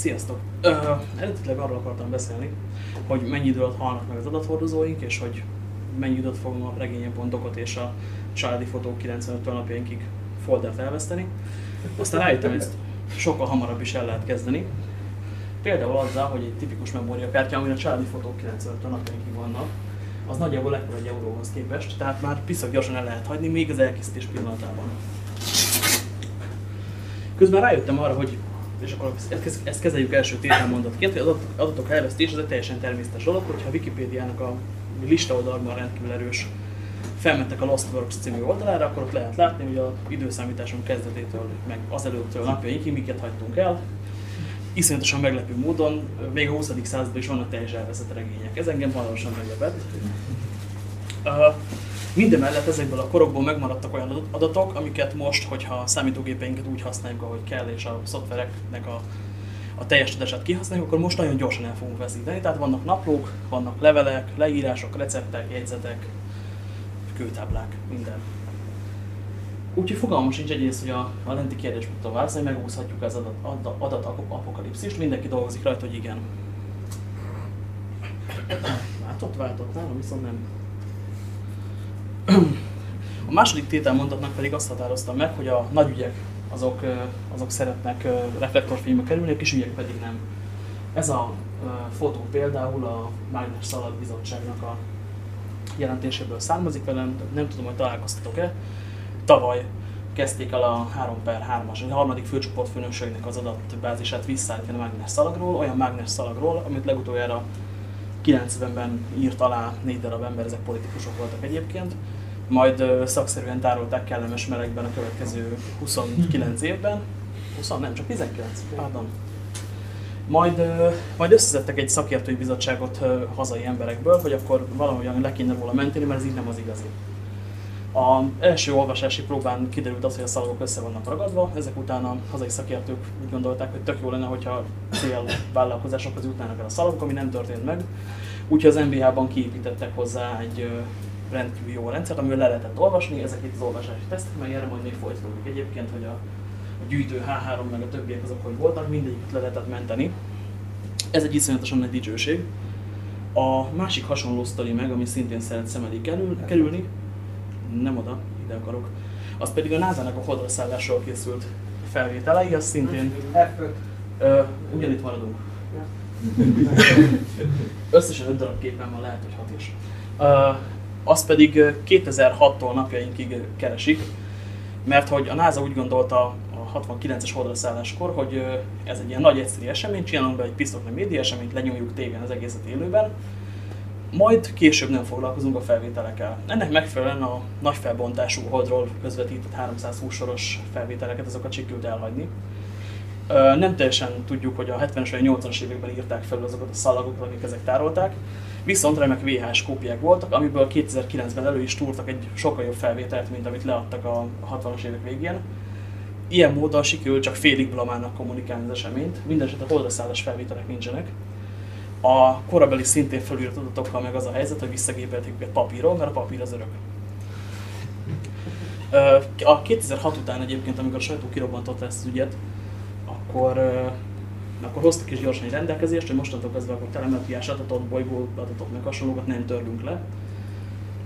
Sziasztok! Ö, eredetileg arról akartam beszélni, hogy mennyi idő alatt halnak meg az adathordozóink, és hogy mennyi időt fogom a regényen pontokat és a családi fotók 95 napjainkig foldert elveszteni. Aztán rájöttem, ezt sokkal hamarabb is el lehet kezdeni. Például azzal, hogy egy tipikus memóriakártya, amin a családi fotók 95 napjainkig vannak, az nagyjából ekkor egy euróhoz képest, tehát már piszak gyorsan el lehet hagyni, még az elkészítés pillanatában. Közben rájöttem arra, hogy és akkor ezt, ezt kezeljük első tételmondatként, hogy az adatok elvesztés az egy teljesen természetes dolog, hogyha a Wikipédiának a lista oldalban rendkívül erős felmentek a Lost Works című oldalára, akkor ott lehet látni, hogy a időszámításunk kezdetétől, meg az előttől napjainkig miket hagytunk el. Iszonyatosan meglepő módon, még a 20. században is vannak teljesen elveszett regények. Ez engem valósan meglepett. Uh, Mindemellett ezekből a korokból megmaradtak olyan adatok, amiket most, hogyha a számítógépeinket úgy használjuk, ahogy kell, és a szoftvereknek a, a teljes tudását kihasználjuk, akkor most nagyon gyorsan el fogunk veszíteni. Tehát vannak naplók, vannak levelek, leírások, receptek, jegyzetek, kőtáblák, minden. Úgyhogy fogalmam sincs egyrészt, hogy a, a lenti kérdés tudom válaszolni, megúszhatjuk az adat, adat, adat apokalipszist, mindenki dolgozik rajta, hogy igen. Váltott, váltott, nálam viszont nem. A második tételmondatnak pedig azt határoztam meg, hogy a nagy ügyek azok, azok szeretnek reflektorfénybe kerülni, a kis ügyek pedig nem. Ez a fotó például a Mágnes Szalag Bizottságnak a jelentéséből származik velem, nem tudom, hogy találkoztatok-e. Tavaly kezdték el a 3 per 3-as, a harmadik főcsoport főnökségnek az adatbázisát visszaállítani a mágnes szalagról, olyan mágnes szalagról, amit legutoljára 90-ben írt alá négy darab ember, ezek politikusok voltak egyébként, majd szakszerűen tárolták kellemes melegben a következő 29 évben, 20, nem, csak 19, pardon. Majd, majd összezettek egy szakértői bizottságot hazai emberekből, hogy akkor valahogyan le kéne róla menteni, mert ez így nem az igazi. A első olvasási próbán kiderült az, hogy a szalagok össze vannak ragadva, ezek után a hazai szakértők úgy gondolták, hogy tök jó lenne, hogyha cél vállalkozásokhoz jutnának el a szalagok, ami nem történt meg. Úgyhogy az MBH-ban kiépítettek hozzá egy rendkívül jó rendszer, amivel le lehetett olvasni, ezek itt az olvasási tesztek, meg erre majd még folytatódik egyébként, hogy a, gyűjtő H3 meg a többiek azok, hogy voltak, mindegyiket le lehetett menteni. Ez egy iszonyatosan nagy dicsőség. A másik hasonló sztori meg, ami szintén szeret szem elé kerül, kerülni, nem oda, ide akarok, az pedig a NASA-nak a holdra szállásról készült felvételei, az szintén... F5. ugyanitt maradunk. Összesen 5 darab képen van, lehet, hogy 6 is. Uh, azt pedig 2006-tól napjainkig keresik, mert hogy a NASA úgy gondolta a 69-es holdra szálláskor, hogy ez egy ilyen nagy egyszerű esemény, csinálunk be egy pisztoknak média eseményt, lenyomjuk tégen az egészet élőben, majd később nem foglalkozunk a felvételekkel. Ennek megfelelően a nagy felbontású holdról közvetített 320 soros felvételeket, azokat sikerült elhagyni. Nem teljesen tudjuk, hogy a 70-es vagy 80-as években írták fel azokat a szalagokat, amik ezek tárolták, viszont remek VHS kópiák voltak, amiből 2009-ben elő is túrtak egy sokkal jobb felvételt, mint amit leadtak a 60-as évek végén. Ilyen módon sikerült csak félig blamának kommunikálni az eseményt, mindenesetre holdraszállás felvételek nincsenek. A korabeli szintén felírt adatokkal meg az a helyzet, hogy visszagépelték őket papíron, mert a papír az örök. A 2006 után egyébként, amikor a sajtó kirobbantotta ezt az ügyet, akkor, akkor hoztak is gyorsan egy rendelkezést, hogy mostantól kezdve akkor telemetriás adatot, bolygó adatot, meg hasonlókat nem törlünk le.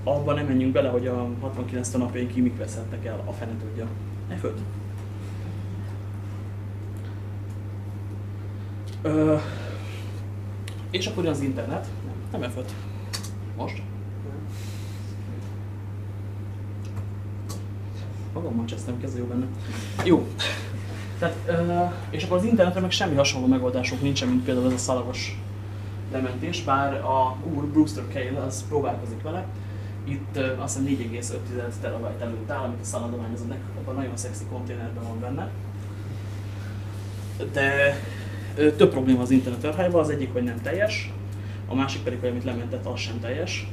Abban nem menjünk bele, hogy a 69 napjainkig mik veszettek el, a fene tudja. E föld. És akkor az internet, nem, nem F5. Most? Magammal csesztem, kezdve benne. Jó. Tehát, és akkor az internetre meg semmi hasonló megoldások nincsen, mint például ez a szalagos lementés, bár a úr Brewster Cale az próbálkozik vele. Itt azt hiszem 4,5 terabyte előtt áll, amit a szaladományozónak abban nagyon szexi konténerben van benne. De több probléma az internet archive az egyik, hogy nem teljes, a másik pedig, hogy amit lementett, az sem teljes.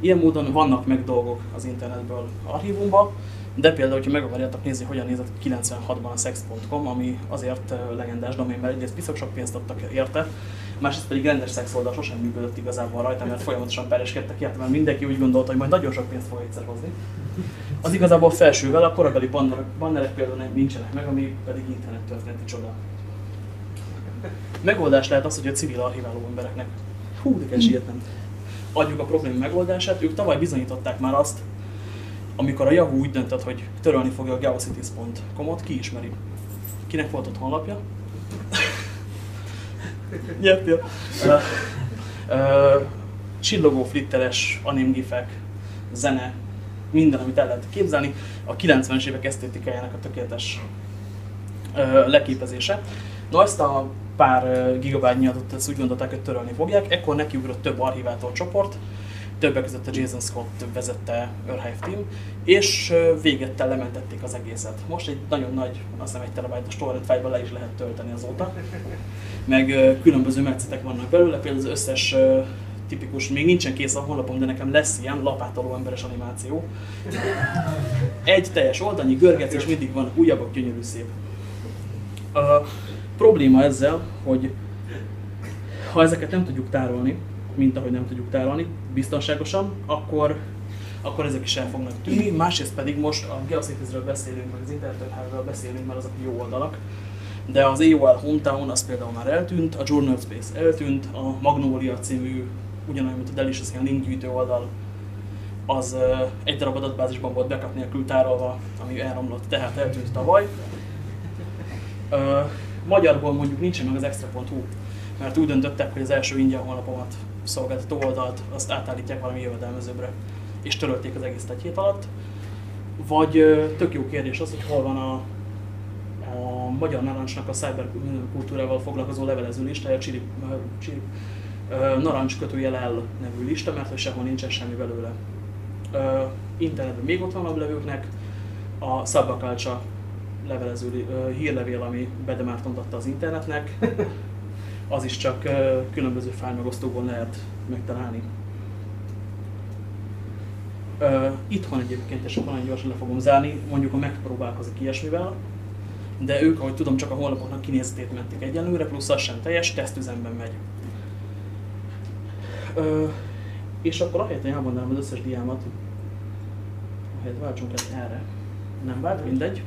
Ilyen módon vannak meg dolgok az internetből archívumban, de például, hogyha meg akarjátok nézni, hogyan nézett 96-ban a sex.com, ami azért legendás domain, mert egyrészt piszok sok pénzt adtak érte, másrészt pedig rendes szex oldal sosem működött igazából rajta, mert folyamatosan pereskedtek érte, mert mindenki úgy gondolta, hogy majd nagyon sok pénzt fog egyszer hozni. Az igazából felsővel a korabeli bannerek, bannerek például nem nincsenek meg, ami pedig internet történeti csoda. Megoldás lehet az, hogy a civil archiváló embereknek, hú, de kell sietnem, adjuk a probléma megoldását. Ők tavaly bizonyították már azt, amikor a Yahoo úgy döntött, hogy törölni fogja a geocities.com-ot, ki ismeri? Kinek volt ott honlapja? Nyertél. Uh, uh, csillogó flitteres animgifek, zene, minden, amit el lehet képzelni, a 90-es évek esztétikájának a tökéletes uh, leképezése. Na ezt a pár gigabájtnyi adatot ezt úgy gondolták, hogy törölni fogják, ekkor nekiugrott több archivátor csoport, többek között a Jason Scott vezette Archive Team, és végettel lementették az egészet. Most egy nagyon nagy, azt hiszem egy terabájtos torrent fájba le is lehet tölteni azóta, meg különböző metszetek vannak belőle, például az összes tipikus, még nincsen kész a honlapom, de nekem lesz ilyen lapátoló emberes animáció. Egy teljes oldalnyi görget, és mindig van újabbak, gyönyörű szép. A probléma ezzel, hogy ha ezeket nem tudjuk tárolni, mint ahogy nem tudjuk tárolni biztonságosan, akkor, akkor ezek is el fognak tűnni. Másrészt pedig most a Geocities-ről beszélünk, meg az Internet beszélünk, mert azok jó oldalak. De az AOL Hometown az például már eltűnt, a Journal Space eltűnt, a Magnolia című, ugyanolyan, mint a Delicious ilyen linkgyűjtő oldal, az egy darab adatbázisban volt backup nélkül tárolva, ami elromlott, tehát eltűnt tavaly. Magyarból mondjuk nincsen meg az extra.hu, mert úgy döntöttek, hogy az első ingyen honlapomat szolgáltató oldalt azt átállítják valami jövedelmezőbre, és törölték az egész egy hét alatt. Vagy tök jó kérdés az, hogy hol van a, a Magyar Narancsnak a cyberkultúrával foglalkozó levelező listája, a Csirip, Csirip, Narancs kötőjel el nevű lista, mert hogy sehol nincsen semmi belőle. Internetben még ott van a levőknek, a Szabakácsa levelező hírlevél, ami Bedemárton adta az internetnek, az is csak különböző fájlmegosztókon lehet megtalálni. Itthon egyébként, és akkor nagyon gyorsan le fogom zárni, mondjuk a megpróbálkozik ilyesmivel, de ők, ahogy tudom, csak a honlapoknak kinézetét mentik egyenlőre, plusz az sem teljes, tesztüzemben megy. Ö, és akkor ahelyett, hogy elmondanám az összes diámat, ahelyett váltsunk el erre. Nem vált, mindegy.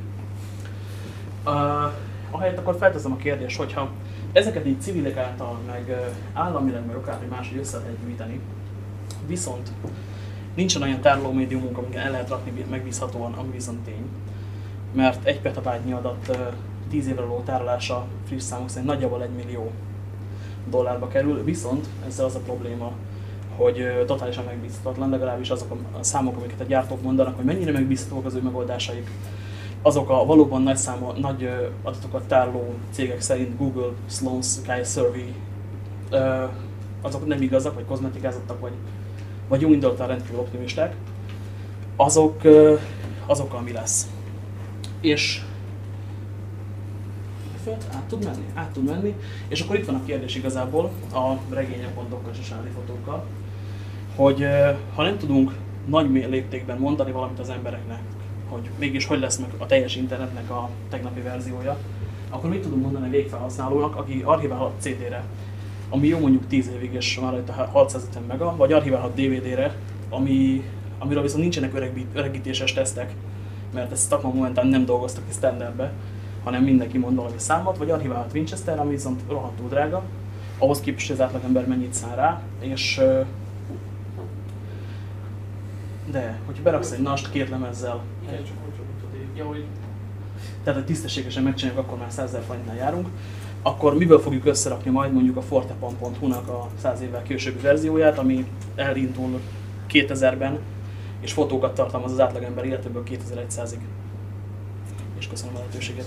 Uh, ahelyett akkor felteszem a kérdést, hogyha ezeket így civilek által, meg államileg, meg akár, hogy máshogy össze lehet gyűjteni, viszont nincsen olyan tárolómédiumunk, amiket el lehet rakni megbízhatóan, ami viszont tény. Mert egy petabájtnyi adat 10 évre való tárolása friss számok szerint nagyjából 1 millió dollárba kerül, viszont ezzel az a probléma, hogy totálisan megbízhatatlan, legalábbis azok a számok, amiket a gyártók mondanak, hogy mennyire megbízhatóak az ő megoldásaik, azok a valóban nagy, számú, nagy adatokat tároló cégek szerint Google, Sloan Sky Survey, azok nem igazak, vagy kozmetikázottak, vagy, vagy jó indultal rendkívül optimisták, azok, azokkal mi lesz. És át tud menni? Át tud menni. És akkor itt van a kérdés igazából a regények pontokkal és a fotókkal, hogy ha nem tudunk nagy léptékben mondani valamit az embereknek, hogy mégis hogy lesz meg a teljes internetnek a tegnapi verziója, akkor mit tudunk mondani a végfelhasználónak, aki archiválhat CD-re, ami jó mondjuk 10 évig, és már itt a 650 mega, vagy archiválhat DVD-re, ami, amiről viszont nincsenek öregít, öregítéses tesztek, mert ezt szakma momentán nem dolgoztak ki standardbe, hanem mindenki mond valami számot, vagy archiválhat Winchester, ami viszont rohadtul drága, ahhoz képest, az átlagember mennyit szán rá, és de, hogyha beraksz egy nast két lemezzel, tehát hogy tisztességesen megcsináljuk, akkor már 100 forintnál járunk, akkor miből fogjuk összerakni majd mondjuk a fortepan.hu-nak a 100 évvel későbbi verzióját, ami elindul 2000-ben, és fotókat tartalmaz az átlagember életéből 2100-ig. És köszönöm a lehetőséget.